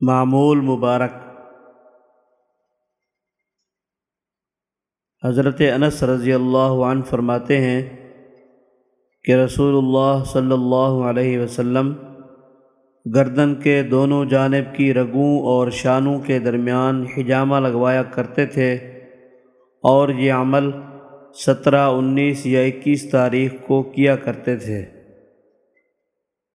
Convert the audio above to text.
معمول مبارک۔ حضرت انس رضی اللہ عنہ فرماتے ہیں کہ رسول اللہ صلی اللہ علیہ وسلم گردن کے دونوں جانب کی رگوں اور شانوں کے درمیان حجامہ لگوایا کرتے تھے اور یہ عمل سترہ انیس یا اکیس تاریخ کو کیا کرتے تھے۔